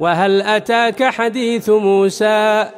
وهل أتاك حديث موسى